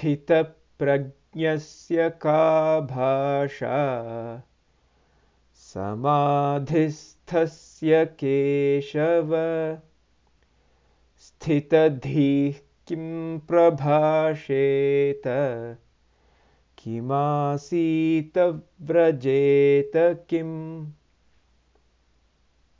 स्थितप्रज्ञस्य का भाषा? समाधिस्थस्य केशव? स्थितधीः किं प्रभाषेत? किमासीत व्रजेत किम्?